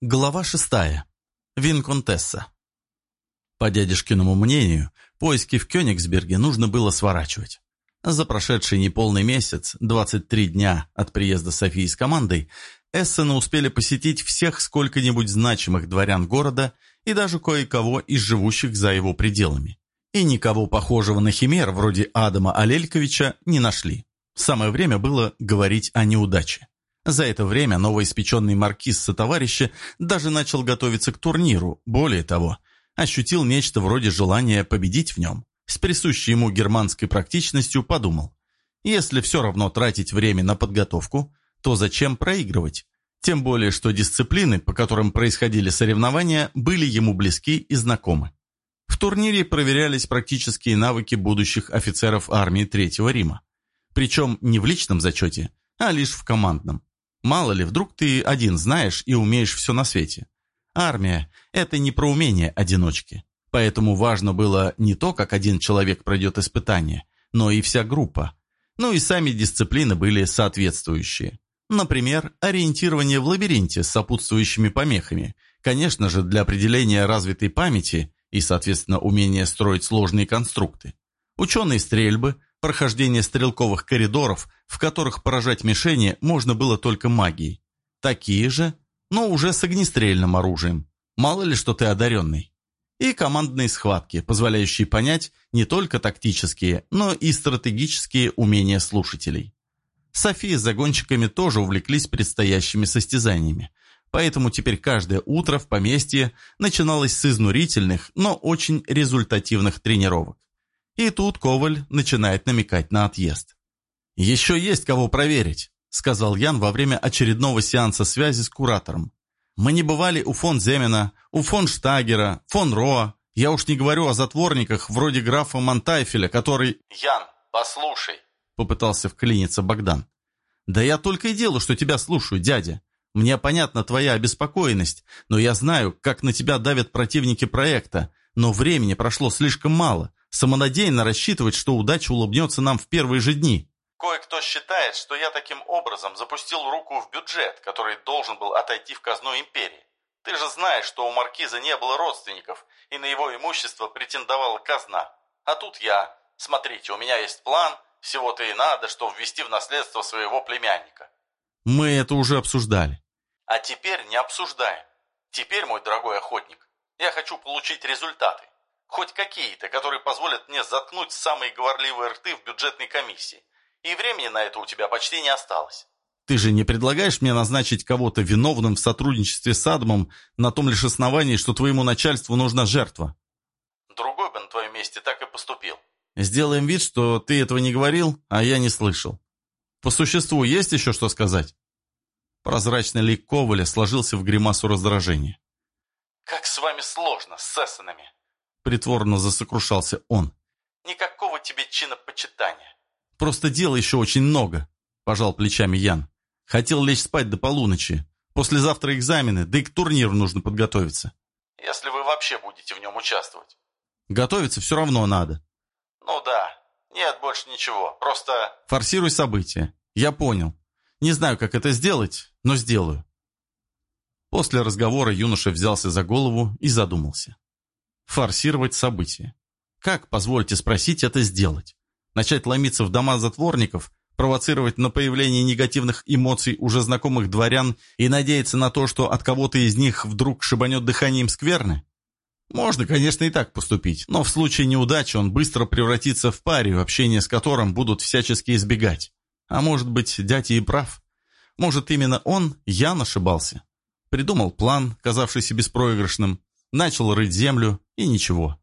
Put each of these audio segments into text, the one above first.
Глава шестая. Винконтесса. По дядюшкиному мнению, поиски в Кёнигсберге нужно было сворачивать. За прошедший неполный месяц, 23 дня от приезда Софии с командой, Эссены успели посетить всех сколько-нибудь значимых дворян города и даже кое-кого из живущих за его пределами. И никого похожего на химер, вроде Адама Алельковича, не нашли. Самое время было говорить о неудаче. За это время новоиспеченный маркиз сотоварища даже начал готовиться к турниру, более того, ощутил нечто вроде желания победить в нем. С присущей ему германской практичностью подумал, если все равно тратить время на подготовку, то зачем проигрывать? Тем более, что дисциплины, по которым происходили соревнования, были ему близки и знакомы. В турнире проверялись практические навыки будущих офицеров армии Третьего Рима. Причем не в личном зачете, а лишь в командном. Мало ли, вдруг ты один знаешь и умеешь все на свете. Армия – это не про умение одиночки. Поэтому важно было не то, как один человек пройдет испытание, но и вся группа. Ну и сами дисциплины были соответствующие. Например, ориентирование в лабиринте с сопутствующими помехами. Конечно же, для определения развитой памяти и, соответственно, умения строить сложные конструкты. Ученые стрельбы – прохождение стрелковых коридоров, в которых поражать мишени можно было только магией. Такие же, но уже с огнестрельным оружием. Мало ли, что ты одаренный. И командные схватки, позволяющие понять не только тактические, но и стратегические умения слушателей. София с загонщиками тоже увлеклись предстоящими состязаниями. Поэтому теперь каждое утро в поместье начиналось с изнурительных, но очень результативных тренировок. И тут Коваль начинает намекать на отъезд. «Еще есть кого проверить», — сказал Ян во время очередного сеанса связи с куратором. «Мы не бывали у фон Земена, у фон Штагера, фон Роа. Я уж не говорю о затворниках вроде графа Монтайфеля, который...» «Ян, послушай», — попытался вклиниться Богдан. «Да я только и делаю, что тебя слушаю, дядя. Мне понятна твоя обеспокоенность, но я знаю, как на тебя давят противники проекта, но времени прошло слишком мало. Самонадеянно рассчитывать, что удача улыбнется нам в первые же дни. Кое-кто считает, что я таким образом запустил руку в бюджет, который должен был отойти в казну империи. Ты же знаешь, что у маркиза не было родственников, и на его имущество претендовала казна. А тут я. Смотрите, у меня есть план, всего-то и надо, что ввести в наследство своего племянника. Мы это уже обсуждали. А теперь не обсуждаем. Теперь, мой дорогой охотник, я хочу получить результаты. Хоть какие-то, которые позволят мне заткнуть самые говорливые рты в бюджетной комиссии. И времени на это у тебя почти не осталось. Ты же не предлагаешь мне назначить кого-то виновным в сотрудничестве с Адамом на том лишь основании, что твоему начальству нужна жертва? Другой бы на твоем месте так и поступил. Сделаем вид, что ты этого не говорил, а я не слышал. По существу есть еще что сказать? Прозрачный лик Коваля сложился в гримасу раздражения. «Как с вами сложно, с сессонами!» Притворно засокрушался он. «Никакого тебе чина почитания. «Просто дела еще очень много», – пожал плечами Ян. «Хотел лечь спать до полуночи. Послезавтра экзамены, да и к турниру нужно подготовиться». «Если вы вообще будете в нем участвовать». «Готовиться все равно надо». «Ну да. Нет больше ничего. Просто...» «Форсируй события. Я понял. Не знаю, как это сделать, но сделаю». После разговора юноша взялся за голову и задумался. Форсировать события. Как, позвольте спросить, это сделать? Начать ломиться в дома затворников, провоцировать на появление негативных эмоций уже знакомых дворян и надеяться на то, что от кого-то из них вдруг шибанет дыханием скверны? Можно, конечно, и так поступить, но в случае неудачи он быстро превратится в парию, общение с которым будут всячески избегать. А может быть, дядя и прав. Может, именно он, Ян, ошибался. Придумал план, казавшийся беспроигрышным, начал рыть землю, и ничего.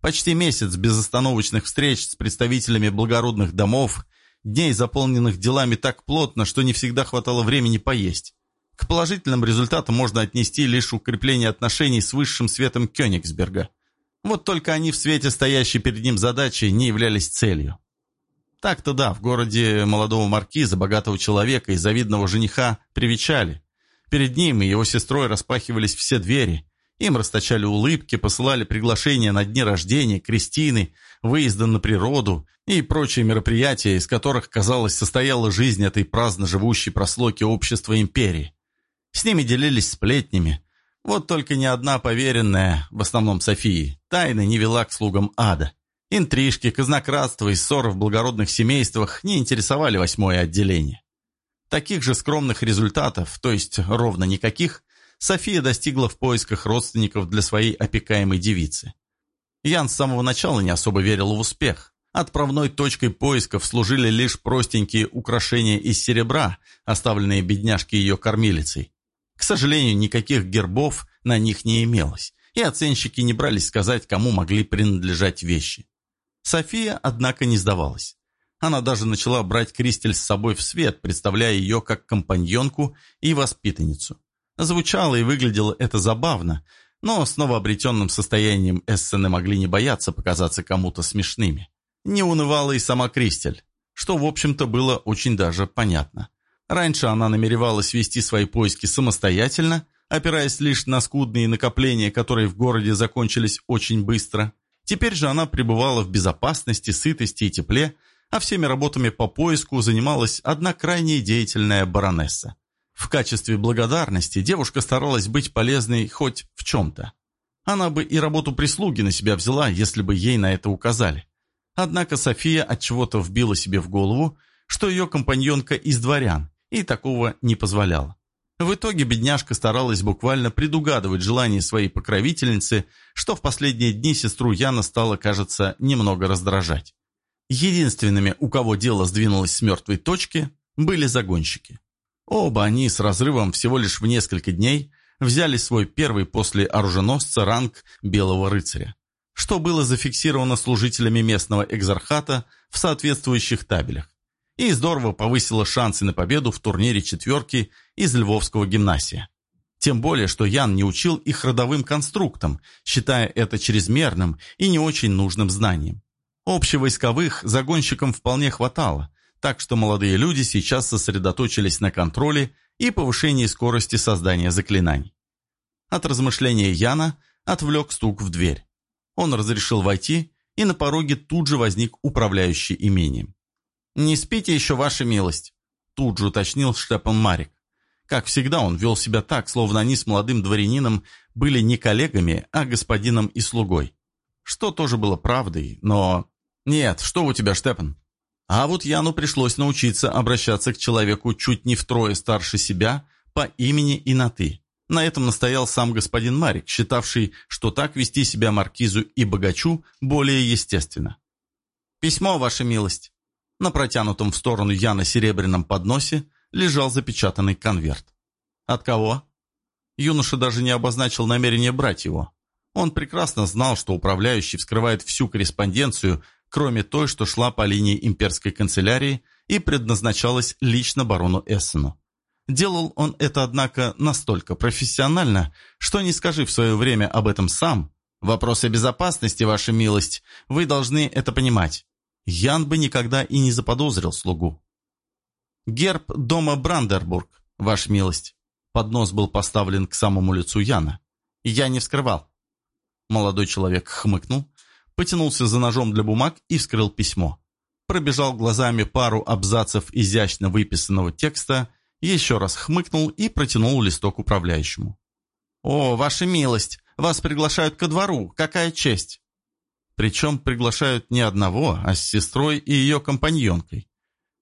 Почти месяц безостановочных встреч с представителями благородных домов, дней, заполненных делами так плотно, что не всегда хватало времени поесть. К положительным результатам можно отнести лишь укрепление отношений с высшим светом Кёнигсберга. Вот только они в свете стоящей перед ним задачи не являлись целью. Так-то да, в городе молодого маркиза, богатого человека и завидного жениха привечали. Перед ним и его сестрой распахивались все двери. Им расточали улыбки, посылали приглашения на дни рождения, крестины, выезды на природу и прочие мероприятия, из которых, казалось, состояла жизнь этой праздно живущей прослойки общества империи. С ними делились сплетнями, Вот только ни одна поверенная, в основном Софии, тайны не вела к слугам ада. Интрижки, казнократство и ссоры в благородных семействах не интересовали восьмое отделение. Таких же скромных результатов, то есть ровно никаких, София достигла в поисках родственников для своей опекаемой девицы. Ян с самого начала не особо верил в успех. Отправной точкой поисков служили лишь простенькие украшения из серебра, оставленные бедняжке ее кормилицей. К сожалению, никаких гербов на них не имелось, и оценщики не брались сказать, кому могли принадлежать вещи. София, однако, не сдавалась. Она даже начала брать Кристель с собой в свет, представляя ее как компаньонку и воспитанницу. Звучало и выглядело это забавно, но с новообретенным состоянием Эссены могли не бояться показаться кому-то смешными. Не унывала и сама Кристель, что, в общем-то, было очень даже понятно. Раньше она намеревалась вести свои поиски самостоятельно, опираясь лишь на скудные накопления, которые в городе закончились очень быстро. Теперь же она пребывала в безопасности, сытости и тепле, а всеми работами по поиску занималась одна крайне деятельная баронесса. В качестве благодарности девушка старалась быть полезной хоть в чем-то. Она бы и работу прислуги на себя взяла, если бы ей на это указали. Однако София от чего-то вбила себе в голову, что ее компаньонка из дворян, и такого не позволяла. В итоге бедняжка старалась буквально предугадывать желания своей покровительницы, что в последние дни сестру Яна стало, кажется, немного раздражать. Единственными, у кого дело сдвинулось с мертвой точки, были загонщики. Оба они с разрывом всего лишь в несколько дней взяли свой первый после оруженосца ранг Белого рыцаря что было зафиксировано служителями местного экзархата в соответствующих табелях, и здорово повысило шансы на победу в турнире четверки из Львовского гимнасия. Тем более, что Ян не учил их родовым конструктам, считая это чрезмерным и не очень нужным знанием. Общевойсковых загонщикам вполне хватало, так что молодые люди сейчас сосредоточились на контроле и повышении скорости создания заклинаний. От размышления Яна отвлек стук в дверь. Он разрешил войти, и на пороге тут же возник управляющий имением. «Не спите еще, ваша милость», – тут же уточнил Штепан Марик. Как всегда, он вел себя так, словно они с молодым дворянином были не коллегами, а господином и слугой. Что тоже было правдой, но... «Нет, что у тебя, Штепан?» А вот Яну пришлось научиться обращаться к человеку чуть не втрое старше себя по имени и на «ты». На этом настоял сам господин Марик, считавший, что так вести себя маркизу и богачу более естественно. «Письмо, ваша милость». На протянутом в сторону Яна серебряном подносе лежал запечатанный конверт. «От кого?» Юноша даже не обозначил намерение брать его. Он прекрасно знал, что управляющий вскрывает всю корреспонденцию, кроме той, что шла по линии имперской канцелярии и предназначалась лично барону Эссену. Делал он это, однако, настолько профессионально, что не скажи в свое время об этом сам. Вопросы безопасности, ваша милость, вы должны это понимать. Ян бы никогда и не заподозрил слугу. Герб дома Брандербург, ваша милость. Поднос был поставлен к самому лицу Яна. Я не вскрывал. Молодой человек хмыкнул, потянулся за ножом для бумаг и вскрыл письмо. Пробежал глазами пару абзацев изящно выписанного текста еще раз хмыкнул и протянул листок управляющему. «О, ваша милость, вас приглашают ко двору, какая честь!» Причем приглашают не одного, а с сестрой и ее компаньонкой.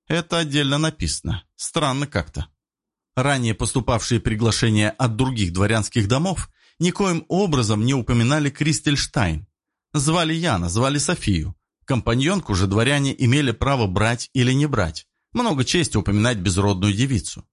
Это отдельно написано. Странно как-то. Ранее поступавшие приглашения от других дворянских домов никоим образом не упоминали Кристельштайн. Звали Яна, звали Софию. Компаньонку же дворяне имели право брать или не брать. Много чести упоминать безродную девицу.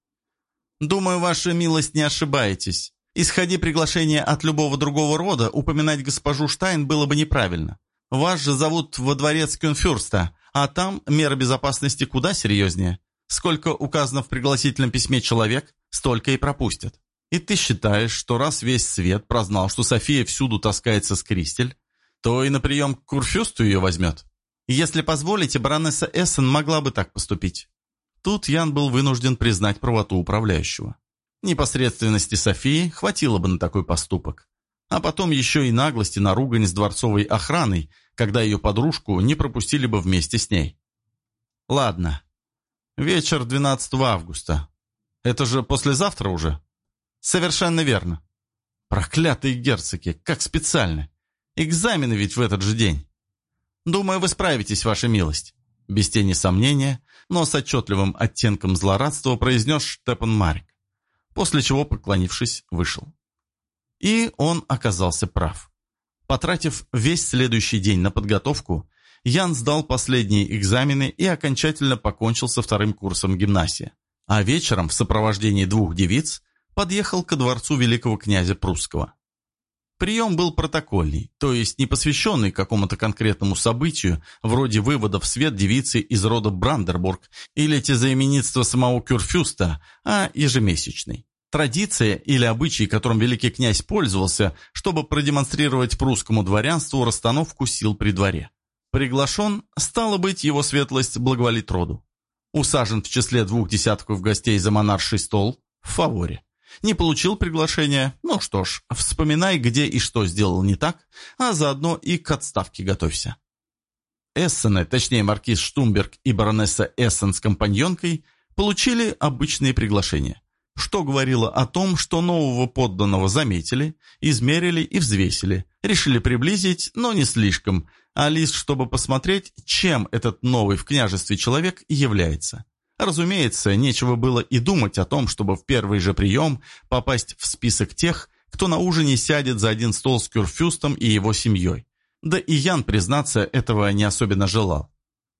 «Думаю, ваша милость не ошибаетесь. Исходи приглашение от любого другого рода, упоминать госпожу Штайн было бы неправильно. Вас же зовут во дворец Кюнфюрста, а там меры безопасности куда серьезнее. Сколько указано в пригласительном письме человек, столько и пропустят. И ты считаешь, что раз весь свет прознал, что София всюду таскается с Кристель, то и на прием к Курфюсту ее возьмет? Если позволите, баронесса Эссен могла бы так поступить. Тут Ян был вынужден признать правоту управляющего. Непосредственности Софии хватило бы на такой поступок. А потом еще и наглости на ругань с дворцовой охраной, когда ее подружку не пропустили бы вместе с ней. Ладно. Вечер 12 августа. Это же послезавтра уже? Совершенно верно. Проклятые герцоги, как специально. Экзамены ведь в этот же день. Думаю, вы справитесь, ваша милость. Без тени сомнения, но с отчетливым оттенком злорадства произнес Штепан Марик. После чего, поклонившись, вышел. И он оказался прав. Потратив весь следующий день на подготовку, Ян сдал последние экзамены и окончательно покончил со вторым курсом гимнасии. А вечером в сопровождении двух девиц подъехал ко дворцу великого князя Прусского. Прием был протокольный, то есть не посвященный какому-то конкретному событию, вроде вывода в свет девицы из рода Брандербург или тезаименитства самого Кюрфюста, а ежемесячный. Традиция или обычай, которым великий князь пользовался, чтобы продемонстрировать прусскому дворянству расстановку сил при дворе. Приглашен, стало быть, его светлость благоволит роду. Усажен в числе двух десятков гостей за монарший стол в фаворе. Не получил приглашения? Ну что ж, вспоминай, где и что сделал не так, а заодно и к отставке готовься. Эссены, точнее маркиз Штумберг и баронесса Эссен с компаньонкой, получили обычные приглашения, что говорило о том, что нового подданного заметили, измерили и взвесили, решили приблизить, но не слишком, а лишь чтобы посмотреть, чем этот новый в княжестве человек является. Разумеется, нечего было и думать о том, чтобы в первый же прием попасть в список тех, кто на ужине сядет за один стол с Кюрфюстом и его семьей. Да и Ян, признаться, этого не особенно желал.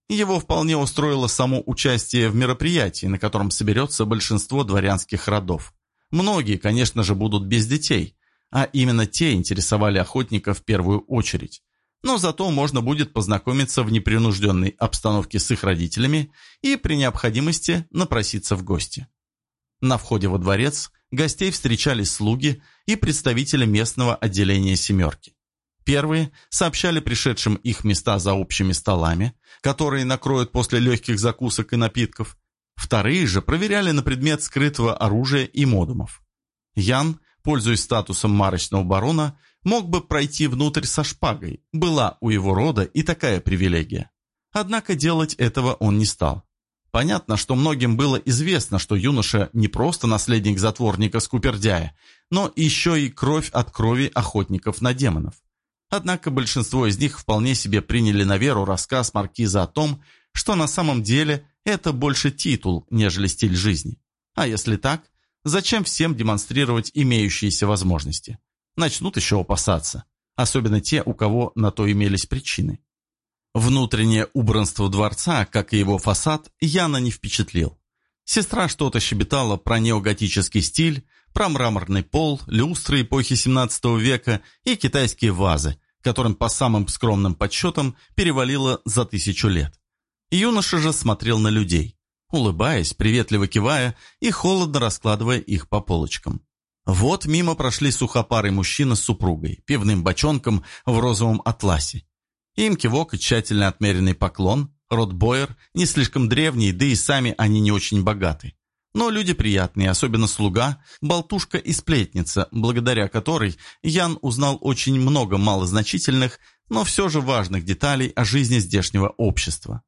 Его вполне устроило само участие в мероприятии, на котором соберется большинство дворянских родов. Многие, конечно же, будут без детей, а именно те интересовали охотника в первую очередь но зато можно будет познакомиться в непринужденной обстановке с их родителями и при необходимости напроситься в гости. На входе во дворец гостей встречали слуги и представители местного отделения «семерки». Первые сообщали пришедшим их места за общими столами, которые накроют после легких закусок и напитков. Вторые же проверяли на предмет скрытого оружия и модумов. Ян, пользуясь статусом марочного барона, мог бы пройти внутрь со шпагой, была у его рода и такая привилегия. Однако делать этого он не стал. Понятно, что многим было известно, что юноша не просто наследник затворника Скупердяя, но еще и кровь от крови охотников на демонов. Однако большинство из них вполне себе приняли на веру рассказ маркиза о том, что на самом деле это больше титул, нежели стиль жизни. А если так, зачем всем демонстрировать имеющиеся возможности? Начнут еще опасаться, особенно те, у кого на то имелись причины. Внутреннее убранство дворца, как и его фасад, Яна не впечатлил. Сестра что-то щебетала про неоготический стиль, про мраморный пол, люстры эпохи 17 века и китайские вазы, которым по самым скромным подсчетам перевалило за тысячу лет. Юноша же смотрел на людей, улыбаясь, приветливо кивая и холодно раскладывая их по полочкам. Вот мимо прошли сухопарый мужчина с супругой, пивным бочонком в розовом атласе. Им кивок и тщательно отмеренный поклон, род Бойер, не слишком древний, да и сами они не очень богаты. Но люди приятные, особенно слуга, болтушка и сплетница, благодаря которой Ян узнал очень много малозначительных, но все же важных деталей о жизни здешнего общества.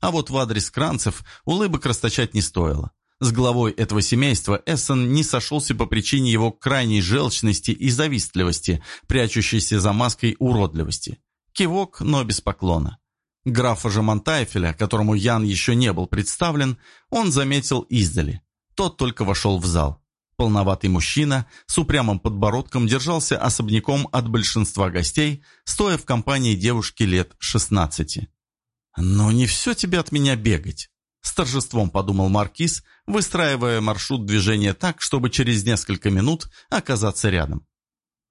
А вот в адрес Кранцев улыбок расточать не стоило. С главой этого семейства Эссон не сошелся по причине его крайней желчности и завистливости, прячущейся за маской уродливости. Кивок, но без поклона. Графа же Монтайфеля, которому Ян еще не был представлен, он заметил издали. Тот только вошел в зал. Полноватый мужчина с упрямым подбородком держался особняком от большинства гостей, стоя в компании девушки лет 16. «Но не все тебе от меня бегать», с торжеством подумал Маркиз, выстраивая маршрут движения так, чтобы через несколько минут оказаться рядом.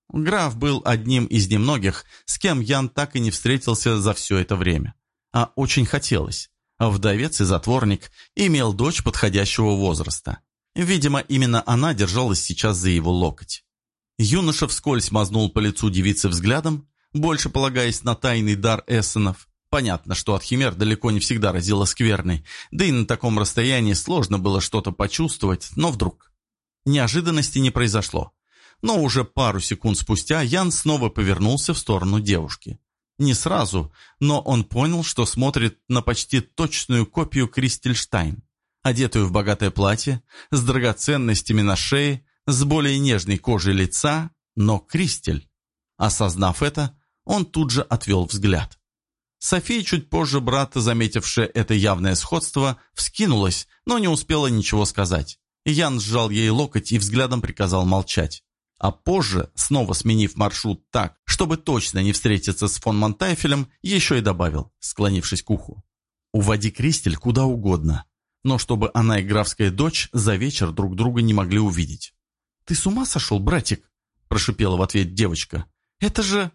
Граф был одним из немногих, с кем Ян так и не встретился за все это время. А очень хотелось. Вдовец и затворник имел дочь подходящего возраста. Видимо, именно она держалась сейчас за его локоть. Юноша вскользь мазнул по лицу девицы взглядом, больше полагаясь на тайный дар эссенов, Понятно, что от химер далеко не всегда разило скверной, да и на таком расстоянии сложно было что-то почувствовать, но вдруг. Неожиданности не произошло. Но уже пару секунд спустя Ян снова повернулся в сторону девушки. Не сразу, но он понял, что смотрит на почти точную копию Кристельштайн, одетую в богатое платье, с драгоценностями на шее, с более нежной кожей лица, но Кристель. Осознав это, он тут же отвел взгляд. София, чуть позже брата, заметившая это явное сходство, вскинулась, но не успела ничего сказать. Ян сжал ей локоть и взглядом приказал молчать. А позже, снова сменив маршрут так, чтобы точно не встретиться с фон Монтайфелем, еще и добавил, склонившись к уху. «Уводи Кристель куда угодно, но чтобы она и графская дочь за вечер друг друга не могли увидеть». «Ты с ума сошел, братик?» – прошипела в ответ девочка. «Это же...»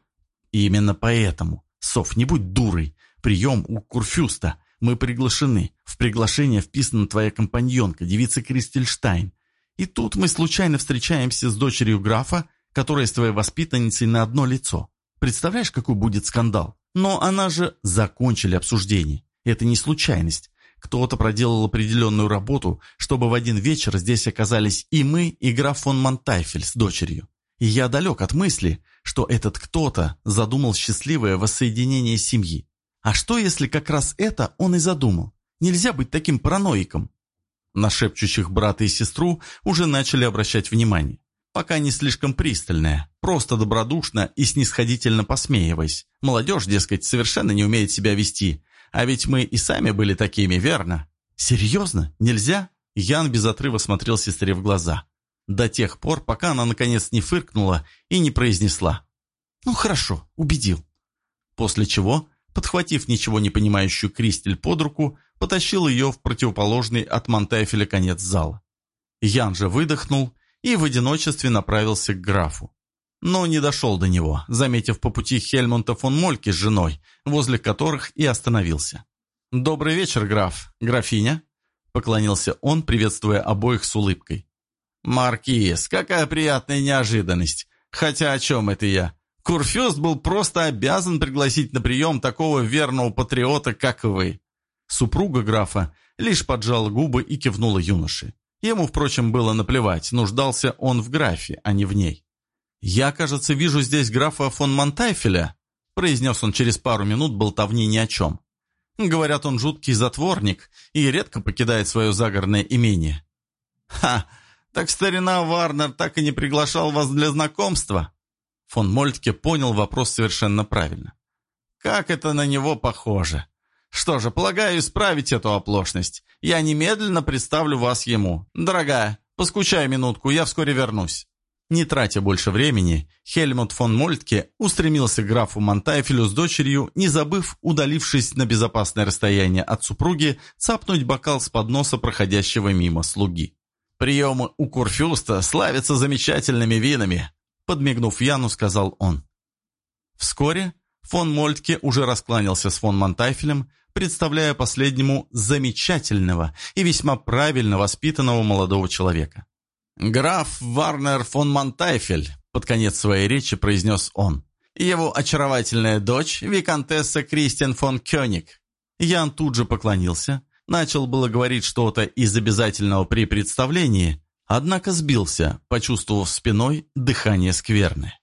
Именно поэтому Соф, не будь дурой. Прием у Курфюста. Мы приглашены. В приглашение вписана твоя компаньонка, девица Кристельштайн. И тут мы случайно встречаемся с дочерью графа, которая с твоей воспитанницей на одно лицо. Представляешь, какой будет скандал? Но она же... Закончили обсуждение. Это не случайность. Кто-то проделал определенную работу, чтобы в один вечер здесь оказались и мы, и граф фон Монтайфель с дочерью. И я далек от мысли, что этот кто-то задумал счастливое воссоединение семьи. А что, если как раз это он и задумал? Нельзя быть таким параноиком. На шепчущих брата и сестру уже начали обращать внимание. Пока не слишком пристальное, просто добродушно и снисходительно посмеиваясь. Молодежь, дескать, совершенно не умеет себя вести. А ведь мы и сами были такими, верно? Серьезно? Нельзя? Ян без отрыва смотрел сестре в глаза до тех пор, пока она наконец не фыркнула и не произнесла. «Ну хорошо, убедил». После чего, подхватив ничего не понимающую Кристель под руку, потащил ее в противоположный от Монтайфеля конец зала. Ян же выдохнул и в одиночестве направился к графу. Но не дошел до него, заметив по пути Хельмунта фон Мольки с женой, возле которых и остановился. «Добрый вечер, граф. Графиня?» Поклонился он, приветствуя обоих с улыбкой. «Маркиз, какая приятная неожиданность! Хотя о чем это я? Курфюст был просто обязан пригласить на прием такого верного патриота, как вы». Супруга графа лишь поджала губы и кивнула юноше. Ему, впрочем, было наплевать, нуждался он в графе, а не в ней. «Я, кажется, вижу здесь графа фон Монтайфеля», произнес он через пару минут болтовни ни о чем. Говорят, он жуткий затворник и редко покидает свое загородное имение. «Ха! Так старина Варнер так и не приглашал вас для знакомства?» Фон Мольтке понял вопрос совершенно правильно. «Как это на него похоже!» «Что же, полагаю, исправить эту оплошность. Я немедленно представлю вас ему. Дорогая, поскучай минутку, я вскоре вернусь». Не тратя больше времени, Хельмут фон Мольтке устремился к графу Монтайфелю с дочерью, не забыв, удалившись на безопасное расстояние от супруги, цапнуть бокал с подноса проходящего мимо слуги. Приемы у Курфюста славятся замечательными винами», подмигнув Яну, сказал он. Вскоре фон Мольтке уже раскланялся с фон Монтайфелем, представляя последнему замечательного и весьма правильно воспитанного молодого человека. «Граф Варнер фон Монтайфель», под конец своей речи произнес он. «Его очаровательная дочь, виконтесса Кристиан фон Кёник». Ян тут же поклонился, Начал было говорить что-то из обязательного при представлении, однако сбился, почувствовав спиной дыхание скверны.